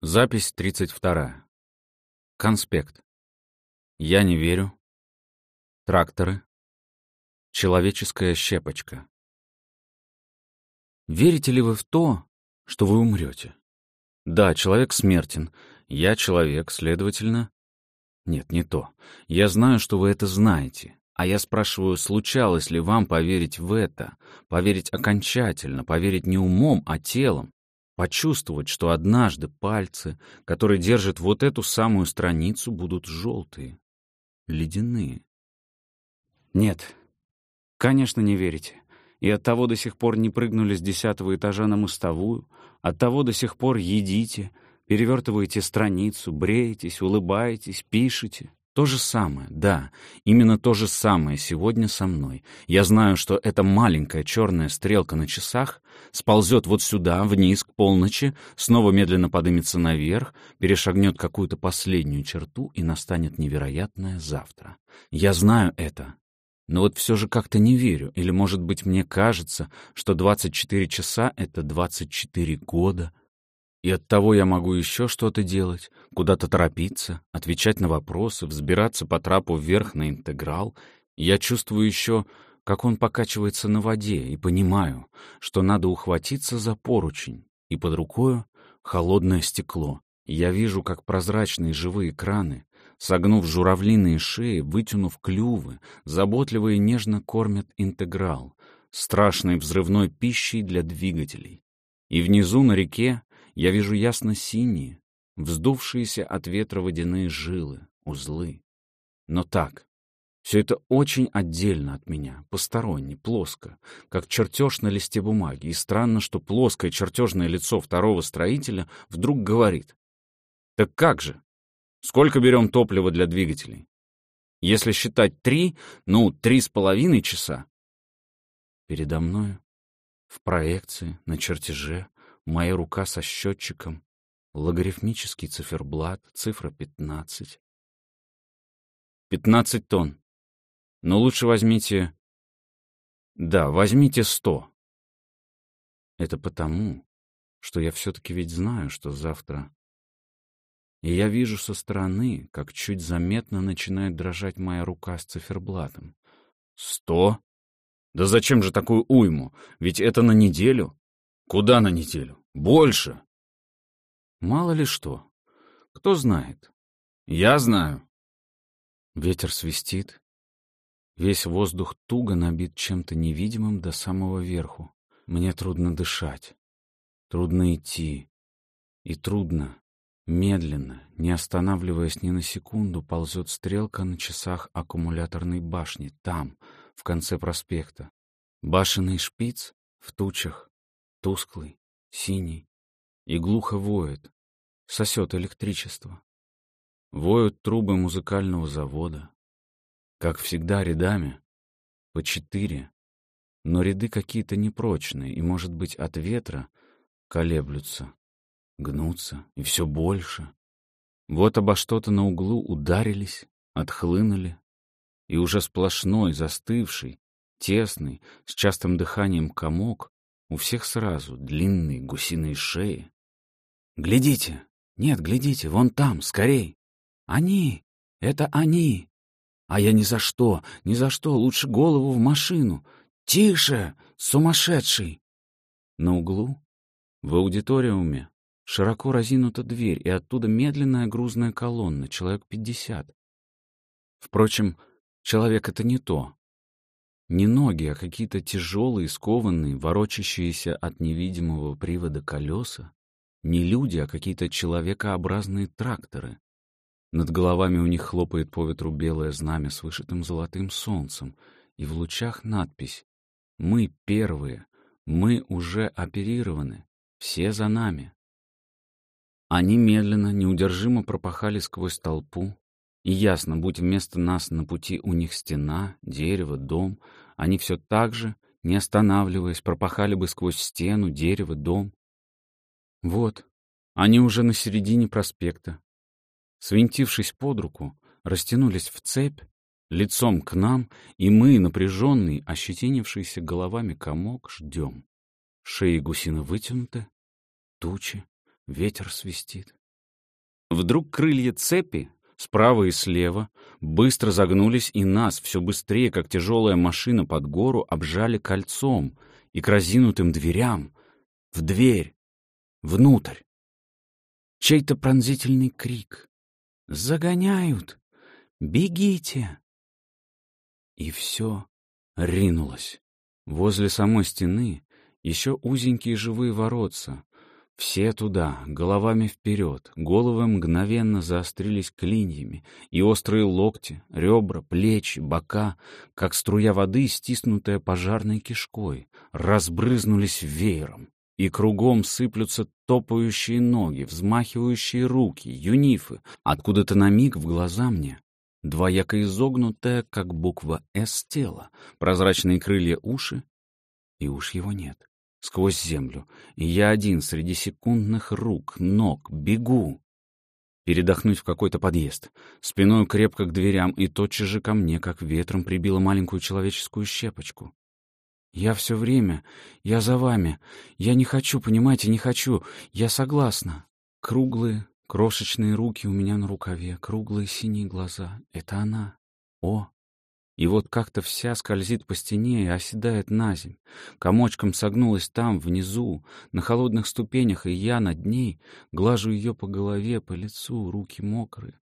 Запись 32. Конспект. Я не верю. Тракторы. Человеческая щепочка. Верите ли вы в то, что вы умрете? Да, человек смертен. Я человек, следовательно... Нет, не то. Я знаю, что вы это знаете. А я спрашиваю, случалось ли вам поверить в это? Поверить окончательно, поверить не умом, а телом? Почувствовать, что однажды пальцы, которые держат вот эту самую страницу, будут желтые, ледяные. Нет, конечно, не верите. И оттого до сих пор не прыгнули с десятого этажа на мостовую, оттого до сих пор едите, перевертываете страницу, бреетесь, улыбаетесь, пишете. То же самое, да, именно то же самое сегодня со мной. Я знаю, что эта маленькая черная стрелка на часах сползет вот сюда, вниз, к полночи, снова медленно поднимется наверх, перешагнет какую-то последнюю черту и настанет невероятное завтра. Я знаю это. Но вот все же как-то не верю, или, может быть, мне кажется, что 24 часа — это 24 года — и оттого я могу еще что-то делать, куда-то торопиться, отвечать на вопросы, взбираться по трапу вверх на интеграл. я чувствую еще, как он покачивается на воде, и понимаю, что надо ухватиться за поручень, и под рукою холодное стекло. я вижу, как прозрачные живые краны, согнув журавлиные шеи, вытянув клювы, заботливо и нежно кормят интеграл, страшной взрывной пищей для двигателей. И внизу на реке я вижу ясно-синие, вздувшиеся от ветра водяные жилы, узлы. Но так, все это очень отдельно от меня, посторонне, плоско, как чертеж на листе бумаги. И странно, что плоское чертежное лицо второго строителя вдруг говорит. Так как же? Сколько берем топлива для двигателей? Если считать три, ну, три с половиной часа. Передо мною, в проекции, на чертеже, Моя рука со счетчиком, логарифмический циферблат, цифра 15. 15 тонн. Но лучше возьмите... Да, возьмите 100. Это потому, что я все-таки ведь знаю, что завтра... И я вижу со стороны, как чуть заметно начинает дрожать моя рука с циферблатом. Сто? Да зачем же такую уйму? Ведь это на неделю. Куда на неделю? Больше. Мало ли что. Кто знает? Я знаю. Ветер свистит. Весь воздух туго набит чем-то невидимым до самого верху. Мне трудно дышать. Трудно идти. И трудно, медленно, не останавливаясь ни на секунду, ползет стрелка на часах аккумуляторной башни, там, в конце проспекта. Башенный шпиц в тучах, тусклый, синий, и глухо воет, сосет электричество. Воют трубы музыкального завода. Как всегда, рядами, по четыре, но ряды какие-то непрочные, и, может быть, от ветра колеблются, гнутся, и все больше. Вот обо что-то на углу ударились, отхлынули, и уже сплошной, застывший, тесный, с частым дыханием комок у всех сразу длинные гусиные шеи. «Глядите! Нет, глядите, вон там, скорей! Они! Это они! А я ни за что, ни за что, лучше голову в машину! Тише, сумасшедший!» На углу, в аудиториуме, широко разинута дверь, и оттуда медленная грузная колонна, человек пятьдесят. Впрочем, человек — это не то. Не ноги, а какие-то тяжелые, скованные, ворочащиеся от невидимого привода колеса. Не люди, а какие-то человекообразные тракторы. Над головами у них хлопает по ветру белое знамя с вышитым золотым солнцем, и в лучах надпись «Мы первые, мы уже оперированы, все за нами». Они медленно, неудержимо пропахали сквозь толпу, и ясно, будь вместо нас на пути у них стена, дерево, дом, они все так же, не останавливаясь, пропахали бы сквозь стену, дерево, дом. Вот, они уже на середине проспекта. Свинтившись под руку, растянулись в цепь, лицом к нам, и мы, напряженный, ощетинившийся головами комок, ждем. Шеи гусины вытянуты, тучи, ветер свистит. Вдруг крылья цепи справа и слева быстро загнулись, и нас все быстрее, как тяжелая машина под гору, обжали кольцом и к разинутым дверям, в дверь, внутрь. Чей-то пронзительный крик. «Загоняют! Бегите!» И все ринулось. Возле самой стены еще узенькие живые воротца. Все туда, головами вперед, головы мгновенно заострились клиньями, и острые локти, ребра, плечи, бока, как струя воды, стиснутая пожарной кишкой, разбрызнулись веером. И кругом сыплются топающие ноги, взмахивающие руки, юнифы. Откуда-то на миг в глаза мне двояко изогнутое, как буква «С» тело, прозрачные крылья уши, и уж его нет. Сквозь землю, и я один среди секундных рук, ног, бегу. Передохнуть в какой-то подъезд, спиной крепко к дверям, и тотчас же ко мне, как ветром, прибила маленькую человеческую щепочку. Я все время, я за вами, я не хочу, понимаете, не хочу, я согласна. Круглые, Крошечные руки у меня на рукаве, круглые синие глаза. Это она. О! И вот как-то вся скользит по стене и оседает на земь. Комочком согнулась там, внизу, на холодных ступенях, и я над ней глажу ее по голове, по лицу, руки мокрые.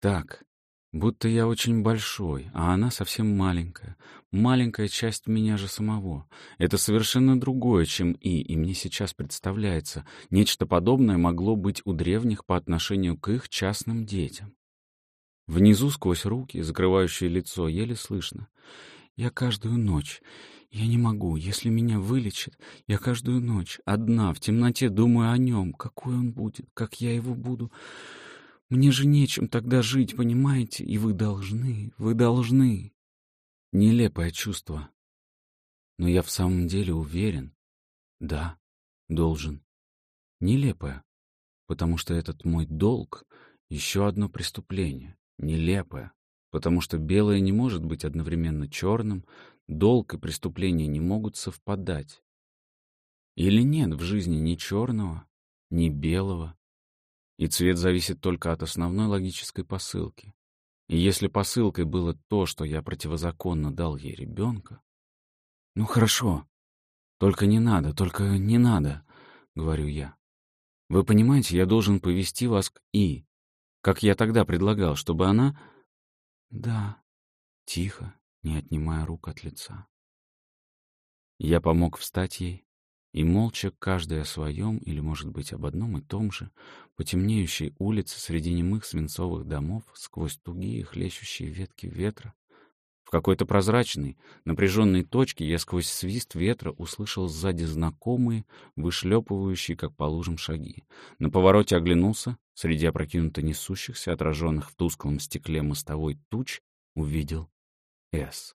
Так, Будто я очень большой, а она совсем маленькая. Маленькая часть меня же самого. Это совершенно другое, чем И, и мне сейчас представляется. Нечто подобное могло быть у древних по отношению к их частным детям. Внизу, сквозь руки, закрывающие лицо, еле слышно. Я каждую ночь... Я не могу, если меня вылечат, я каждую ночь, одна, в темноте думаю о нем, какой он будет, как я его буду... Мне же нечем тогда жить, понимаете? И вы должны, вы должны. Нелепое чувство. Но я в самом деле уверен. Да, должен. Нелепое. Потому что этот мой долг — еще одно преступление. Нелепое. Потому что белое не может быть одновременно черным, долг и преступление не могут совпадать. Или нет в жизни ни черного, ни белого, и цвет зависит только от основной логической посылки. И если посылкой было то, что я противозаконно дал ей ребенка... Ну хорошо, только не надо, только не надо, говорю я. Вы понимаете, я должен повести вас к И, как я тогда предлагал, чтобы она... Да, тихо, не отнимая рук от лица. Я помог встать ей, и молча, каждый о своем, или, может быть, об одном и том же, по темнеющей улице среди немых свинцовых домов, сквозь тугие хлещущие ветки ветра, какой-то прозрачной, напряженной точке я сквозь свист ветра услышал сзади знакомые, вышлепывающие, как по лужам, шаги. На повороте оглянулся, среди опрокинуто несущихся, отраженных в тусклом стекле мостовой туч, увидел С.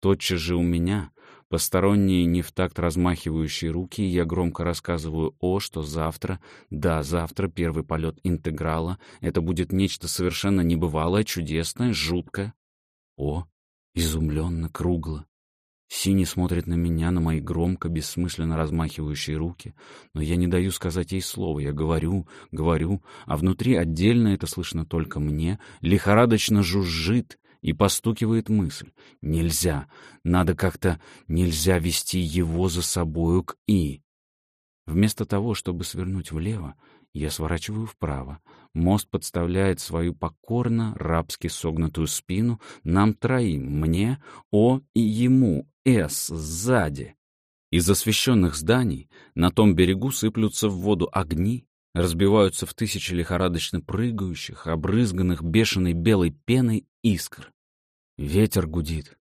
Тотчас же у меня, посторонние не в такт размахивающие руки, я громко рассказываю «О», что завтра, да, завтра первый полет интеграла, это будет нечто совершенно небывалое, чудесное, жуткое. О, изумленно, кругло. Синий смотрит на меня, на мои громко, бессмысленно размахивающие руки, но я не даю сказать ей слова. Я говорю, говорю, а внутри отдельно это слышно только мне, лихорадочно жужжит, и постукивает мысль. Нельзя, надо как-то, нельзя вести его за собою к И. Вместо того, чтобы свернуть влево, я сворачиваю вправо. Мост подставляет свою покорно, рабски согнутую спину нам троим, мне, О и ему, С, сзади. Из освещенных зданий на том берегу сыплются в воду огни, разбиваются в тысячи лихорадочно прыгающих, обрызганных бешеной белой пеной искр. Ветер гудит,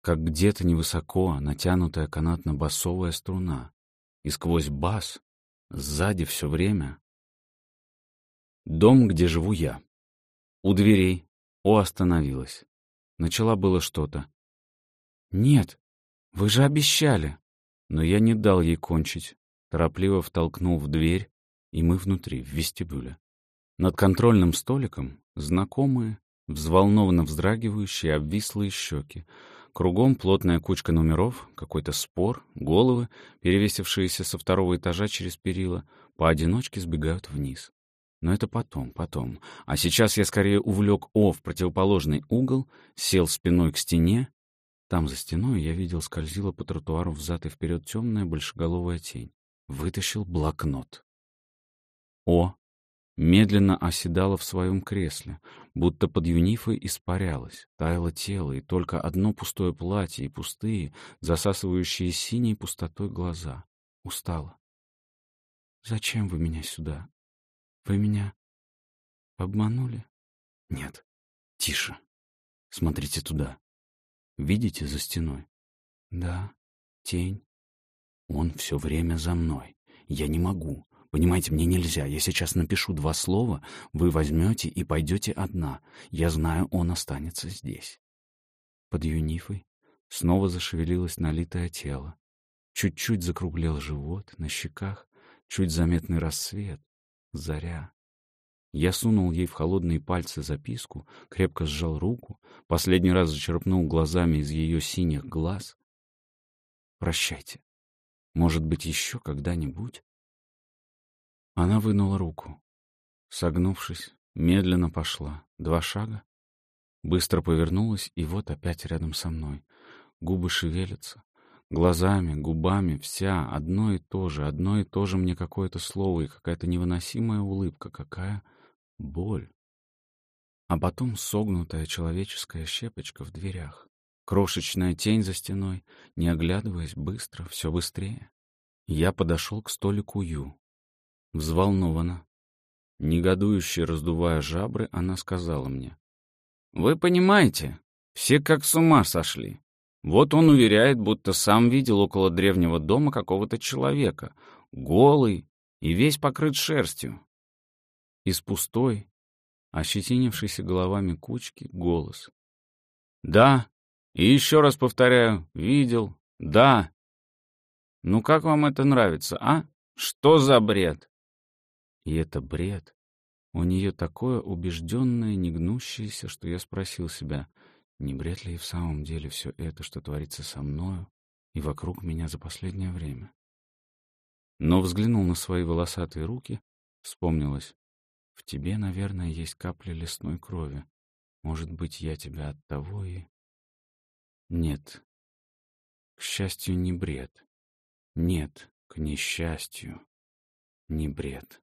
как где-то невысоко натянутая канатно-басовая струна, и сквозь бас, сзади все время. Дом, где живу я. У дверей О остановилась. Начала было что-то. «Нет, вы же обещали!» Но я не дал ей кончить, торопливо втолкнул в дверь, и мы внутри, в вестибюле. Над контрольным столиком знакомые, взволнованно вздрагивающие, обвислые щеки. Кругом плотная кучка номеров, какой-то спор, головы, перевесившиеся со второго этажа через перила, поодиночке сбегают вниз. Но это потом, потом. А сейчас я скорее увлек О в противоположный угол, сел спиной к стене. Там за стеной я видел скользила по тротуару взад и вперед темная большеголовая тень. Вытащил блокнот. О медленно оседала в своем кресле, будто под юнифой испарялась, таяло тело, и только одно пустое платье и пустые, засасывающие синей пустотой глаза. Устала. «Зачем вы меня сюда? Вы меня обманули?» «Нет. Тише. Смотрите туда. Видите за стеной?» «Да. Тень. Он все время за мной. Я не могу. Понимаете, мне нельзя. Я сейчас напишу два слова, вы возьмете и пойдете одна. Я знаю, он останется здесь. Под юнифой снова зашевелилось налитое тело. Чуть-чуть закруглел живот, на щеках чуть заметный рассвет, заря. Я сунул ей в холодные пальцы записку, крепко сжал руку, последний раз зачерпнул глазами из ее синих глаз. «Прощайте. Может быть, еще когда-нибудь?» Она вынула руку. Согнувшись, медленно пошла. Два шага. Быстро повернулась, и вот опять рядом со мной. Губы шевелятся. Глазами, губами, вся, одно и то же, одно и то же мне какое-то слово и какая-то невыносимая улыбка, какая боль. А потом согнутая человеческая щепочка в дверях. Крошечная тень за стеной, не оглядываясь, быстро, все быстрее. Я подошел к столику Ю, Взволнованно. Негодующе раздувая жабры, она сказала мне. «Вы понимаете, все как с ума сошли. Вот он уверяет, будто сам видел около древнего дома какого-то человека, голый и весь покрыт шерстью. Из пустой, ощетинившейся головами кучки, голос. «Да, и еще раз повторяю, видел, да. Ну как вам это нравится, а? Что за бред?» И это бред. У нее такое убежденное, негнущееся, что я спросил себя, не бред ли и в самом деле все это, что творится со мною и вокруг меня за последнее время. Но взглянул на свои волосатые руки, вспомнилось. В тебе, наверное, есть капля лесной крови. Может быть, я тебя от того и... Нет. К счастью, не бред. Нет, к несчастью, не бред.